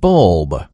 bulb.